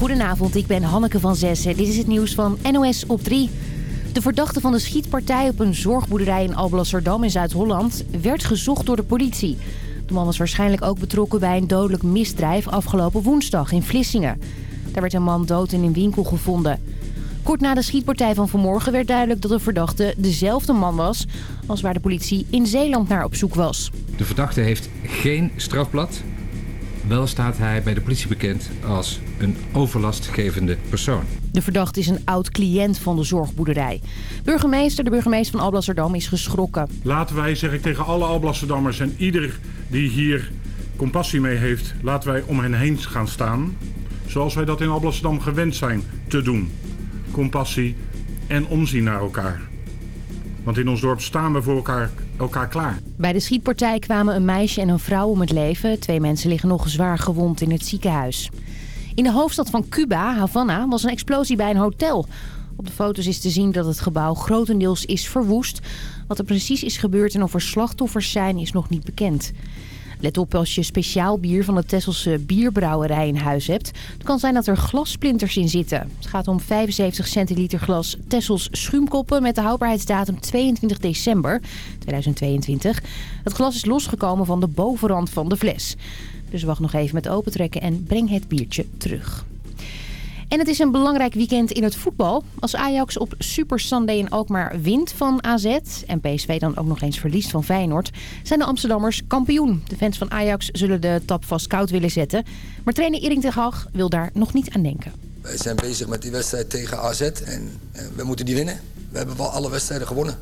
Goedenavond, ik ben Hanneke van Zessen. Dit is het nieuws van NOS op 3. De verdachte van de schietpartij op een zorgboerderij in Alblasserdam in Zuid-Holland werd gezocht door de politie. De man was waarschijnlijk ook betrokken bij een dodelijk misdrijf afgelopen woensdag in Vlissingen. Daar werd een man dood in een winkel gevonden. Kort na de schietpartij van vanmorgen werd duidelijk dat de verdachte dezelfde man was... als waar de politie in Zeeland naar op zoek was. De verdachte heeft geen strafblad. Wel staat hij bij de politie bekend als een overlastgevende persoon. De verdachte is een oud-cliënt van de zorgboerderij. Burgemeester, de burgemeester van Alblasserdam, is geschrokken. Laten wij, zeg ik tegen alle Alblasserdammers en ieder die hier compassie mee heeft... laten wij om hen heen gaan staan. Zoals wij dat in Alblasserdam gewend zijn te doen. Compassie en omzien naar elkaar. Want in ons dorp staan we voor elkaar, elkaar klaar. Bij de schietpartij kwamen een meisje en een vrouw om het leven. Twee mensen liggen nog zwaar gewond in het ziekenhuis. In de hoofdstad van Cuba, Havana, was een explosie bij een hotel. Op de foto's is te zien dat het gebouw grotendeels is verwoest. Wat er precies is gebeurd en of er slachtoffers zijn is nog niet bekend. Let op als je speciaal bier van de Tesselse bierbrouwerij in huis hebt. Het kan zijn dat er glassplinters in zitten. Het gaat om 75 centiliter glas Tessels schuimkoppen met de houdbaarheidsdatum 22 december 2022. Het glas is losgekomen van de bovenrand van de fles. Dus wacht nog even met opentrekken en breng het biertje terug. En het is een belangrijk weekend in het voetbal. Als Ajax op Super Sunday in Alkmaar wint van AZ... en PSV dan ook nog eens verliest van Feyenoord... zijn de Amsterdammers kampioen. De fans van Ajax zullen de tap vast koud willen zetten. Maar trainer Erik ten Hag wil daar nog niet aan denken. Wij zijn bezig met die wedstrijd tegen AZ en we moeten die winnen. We hebben wel alle wedstrijden gewonnen.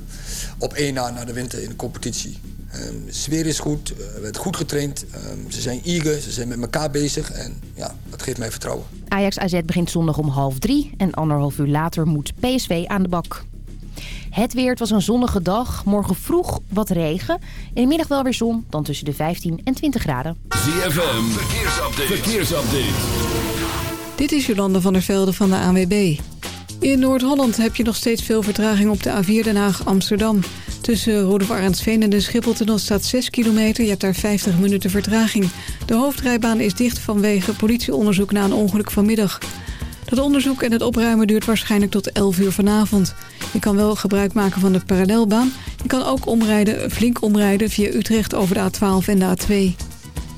Op één na naar de winter in de competitie. Um, de sfeer is goed, uh, werd goed getraind. Um, ze zijn eager, ze zijn met elkaar bezig en ja, dat geeft mij vertrouwen. Ajax AZ begint zondag om half drie en anderhalf uur later moet PSV aan de bak. Het weer, het was een zonnige dag. Morgen vroeg wat regen. In de middag wel weer zon, dan tussen de 15 en 20 graden. ZFM, verkeersupdate. verkeersupdate. Dit is Jolande van der Velde van de ANWB. In Noord-Holland heb je nog steeds veel vertraging op de A4 Den Haag-Amsterdam. Tussen Rudolf Arendsveen en de Schipholtunnel staat 6 kilometer. Je hebt daar 50 minuten vertraging. De hoofdrijbaan is dicht vanwege politieonderzoek na een ongeluk vanmiddag. Dat onderzoek en het opruimen duurt waarschijnlijk tot 11 uur vanavond. Je kan wel gebruik maken van de parallelbaan. Je kan ook omrijden, flink omrijden via Utrecht over de A12 en de A2.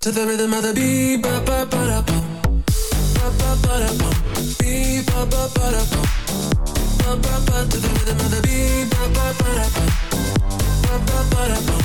To the rhythm of the beat, ba ba ba ba ba ba ba ba ba ba ba ba ba ba. To the rhythm of the ba ba ba ba ba ba.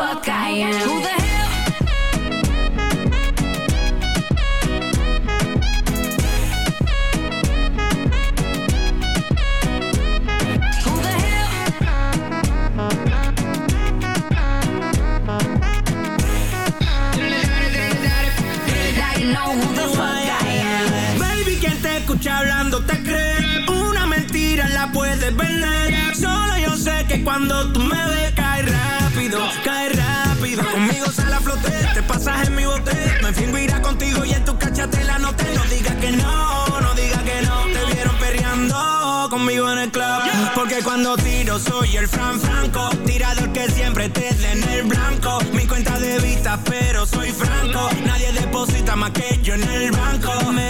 fuck I am. Who the hell? hablando te crees. Una mentira la puedes vender. Solo yo sé que cuando tú me ves te pasas en mi bote. Me fingo irá contigo y en tu cachate la noté. No digas que no, no digas que no. Te vieron perreando conmigo en el club. Porque cuando tiro soy el Fran Franco. Tirador que siempre te da en el blanco. Mi cuenta de vista, pero soy franco. Nadie deposita más que yo en el banco. Me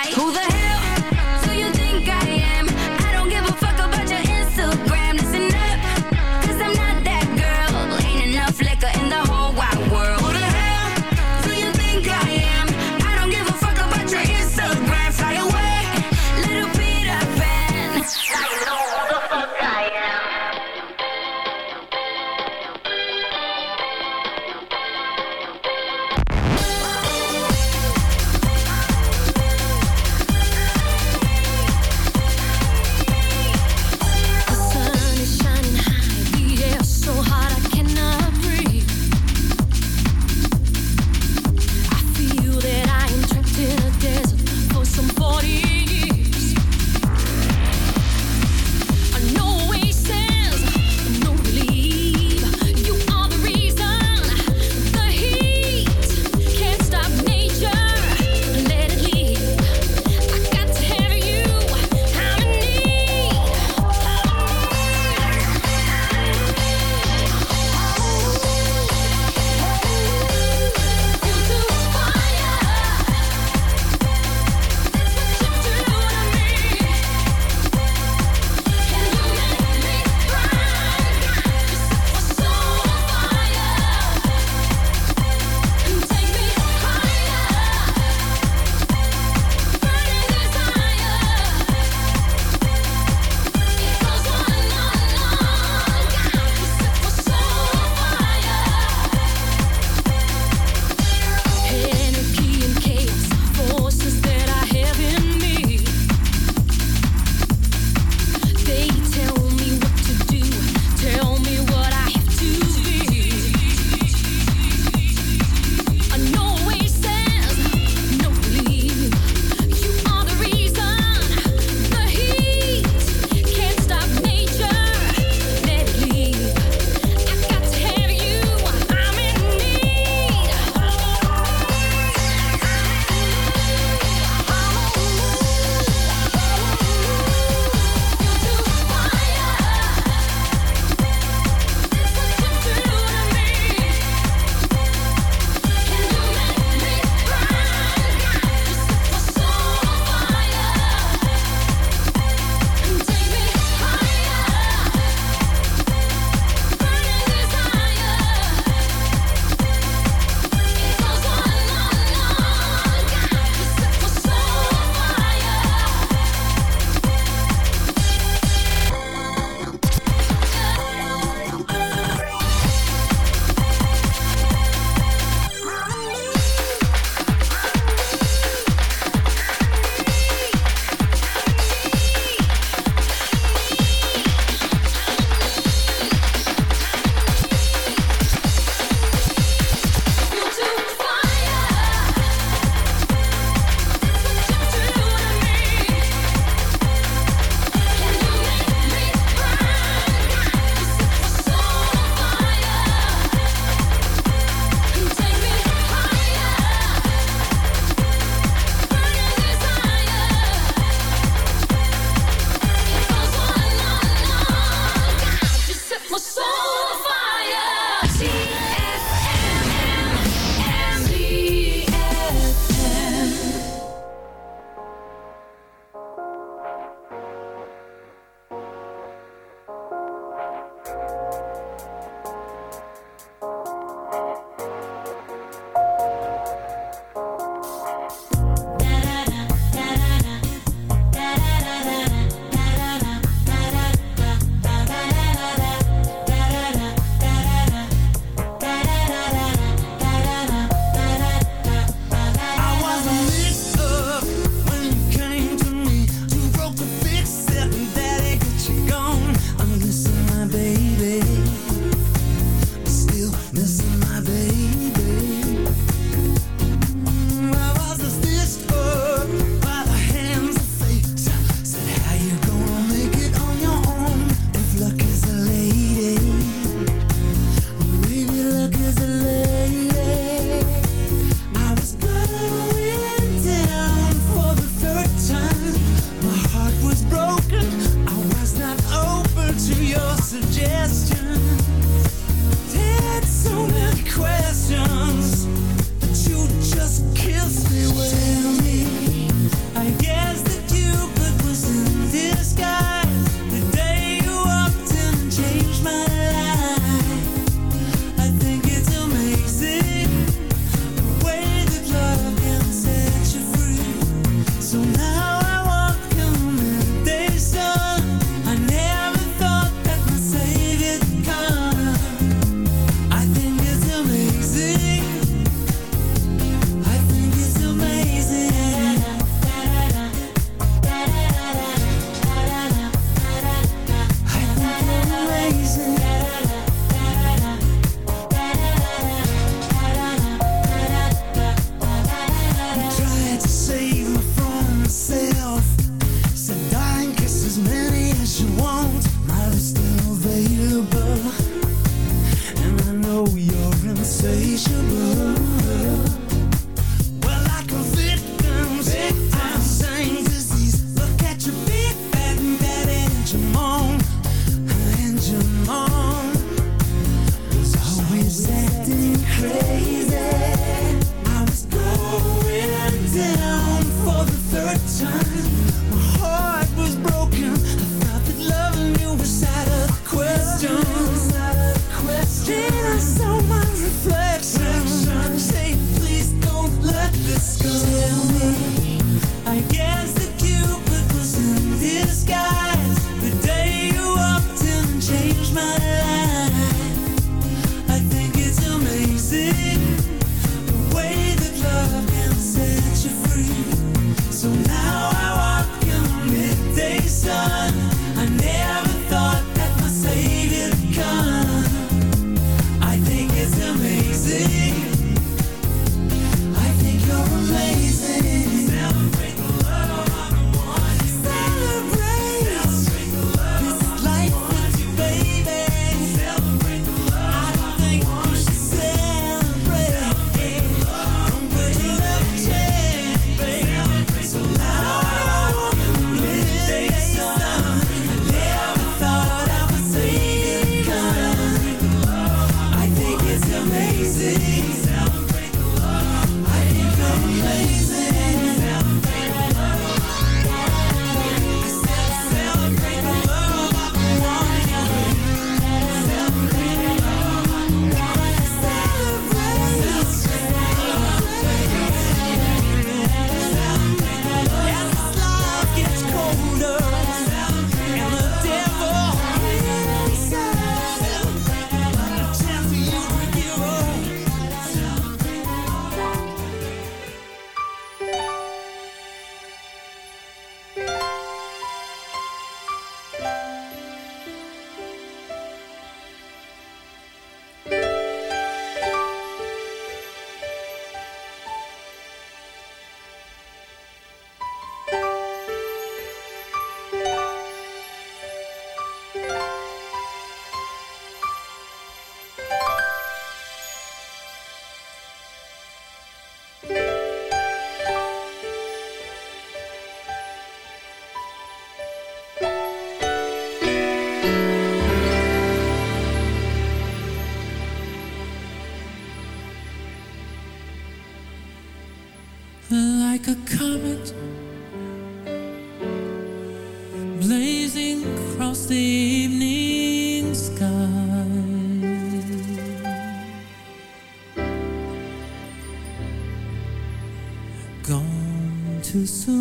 soon.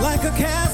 like a cat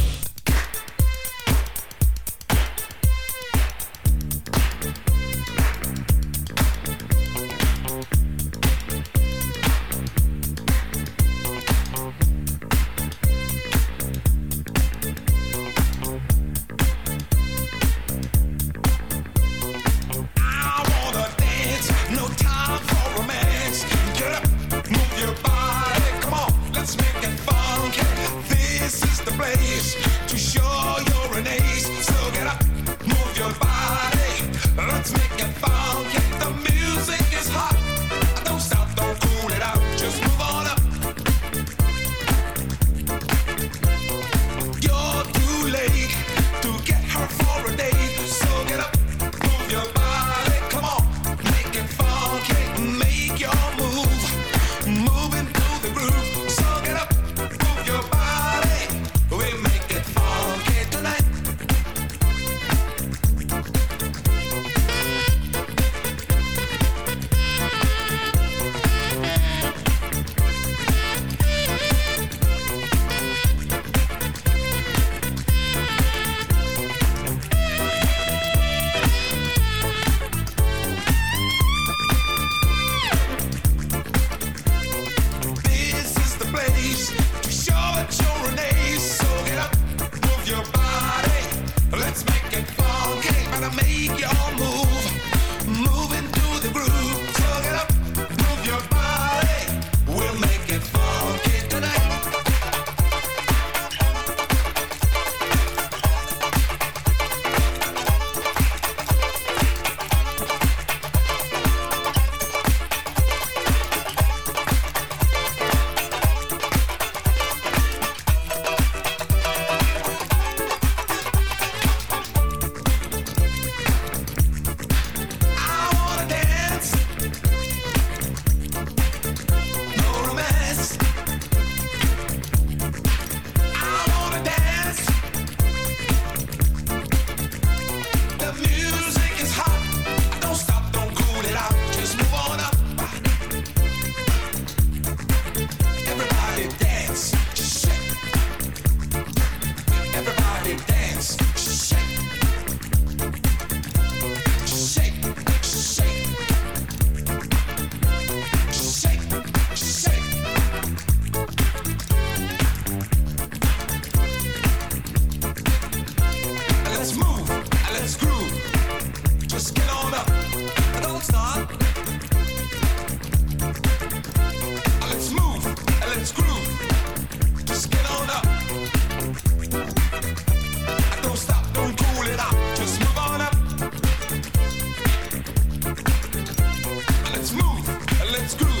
Screw.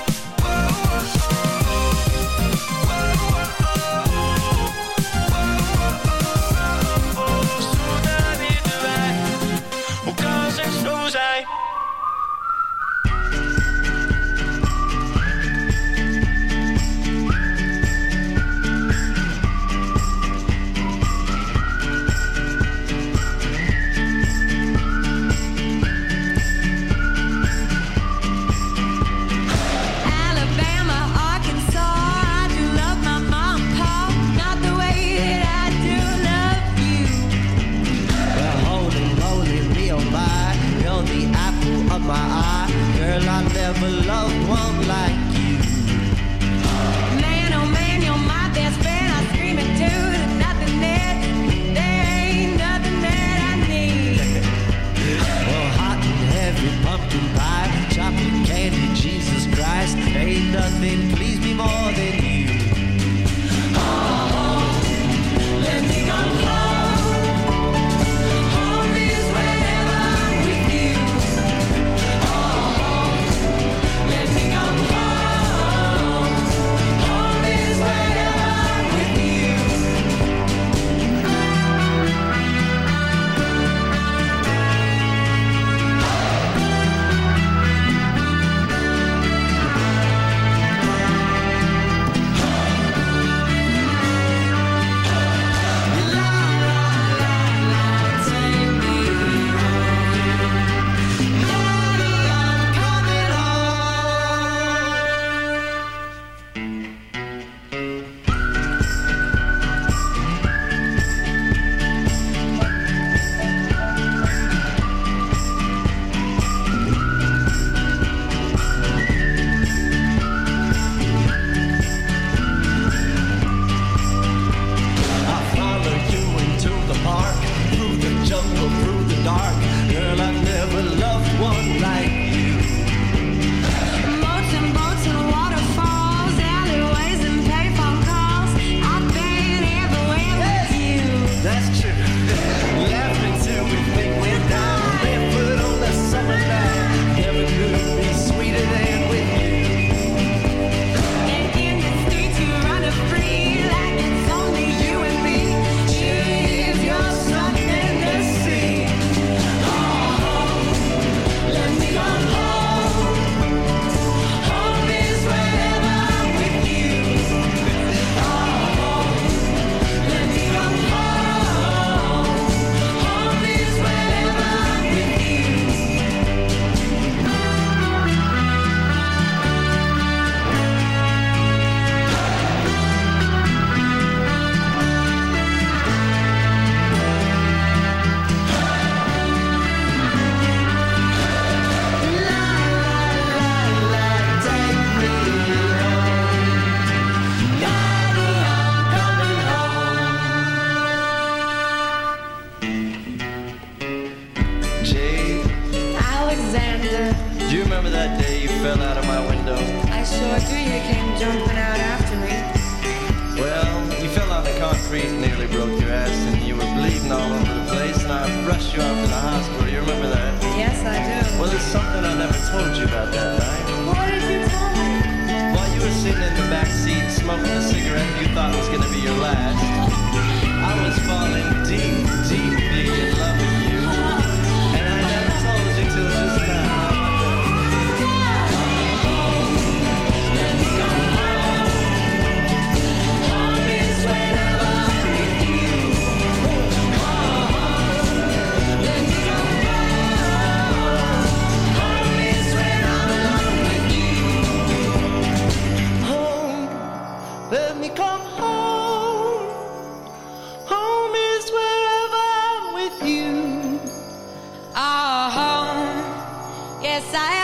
Yes, I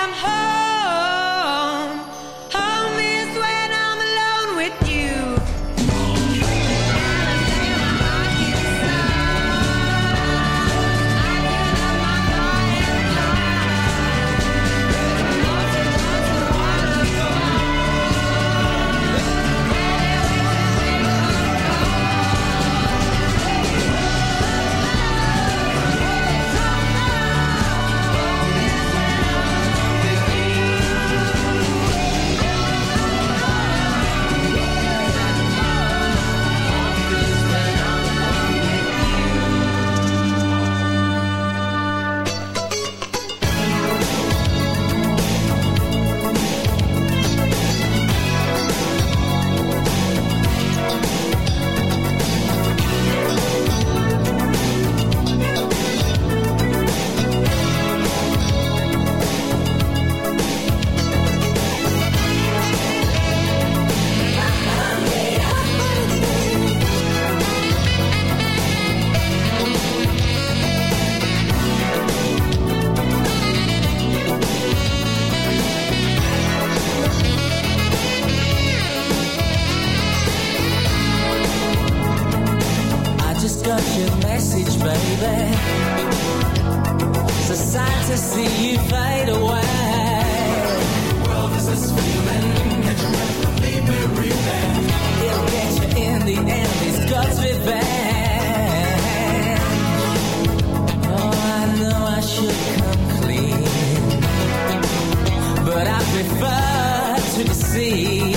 to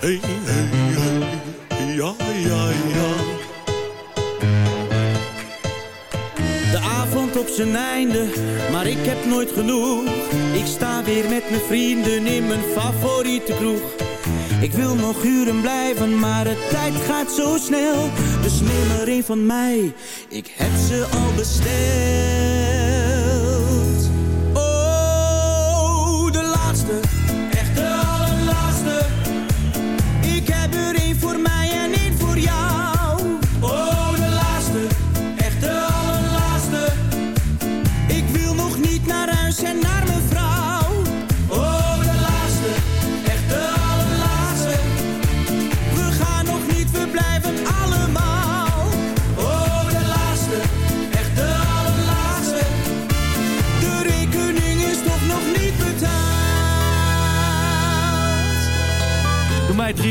Hey, hey, hey, ja, ja, ja. De avond op zijn einde, maar ik heb nooit genoeg. Ik sta weer met mijn vrienden in mijn favoriete kroeg. Ik wil nog uren blijven, maar de tijd gaat zo snel. Dus neem er een van mij, ik heb ze al besteld.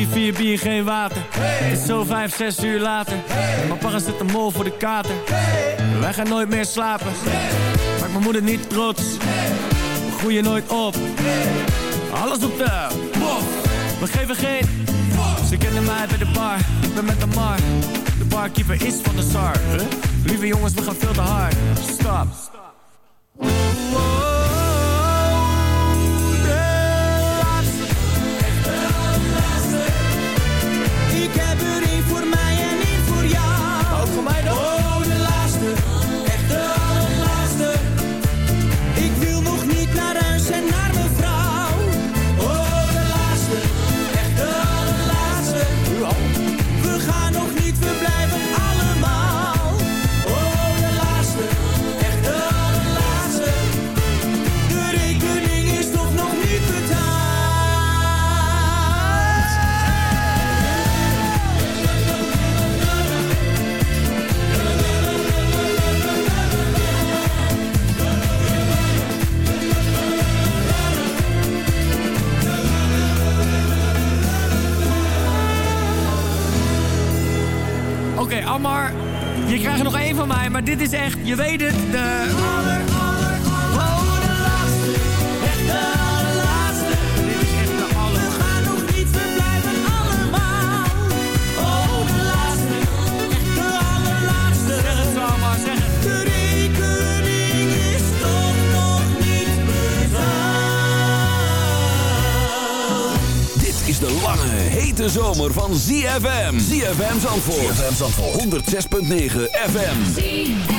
Drie, vier bier, geen water. Het is zo vijf, zes uur later. Mijn papa zit een mol voor de kater. Wij gaan nooit meer slapen. Maak mijn moeder niet trots. We groeien nooit op. Alles op de mop. We geven geen. Ze kennen mij bij de bar. Ik ben met de mar. De barkeeper is van de SAR. Lieve jongens, we gaan veel te hard. Stop. Je weet het, de... Echt de allerlaatste. Dit is echt de aller... We gaan nog niet, we blijven allemaal. Oh, de laatste. Echt de allerlaatste. Zeg het zo, zeg het. De rekening is toch nog niet betaald. Dit is de lange, hete zomer van ZFM. ZFM Zandvoort. ZFM Zandvoort. 106.9 FM. bin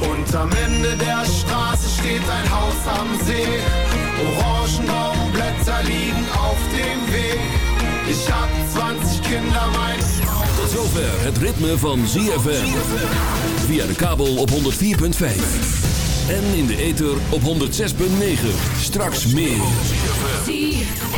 Und am Ende der Straße steht ein Haus am See. Orangenbaumblätter liegen auf dem Weg. Ich hab 20 Kinder, Frau. Tot zover het ritme van ZFM. Via de kabel op 104.5. En in de ether op 106.9. Straks meer. ZFM.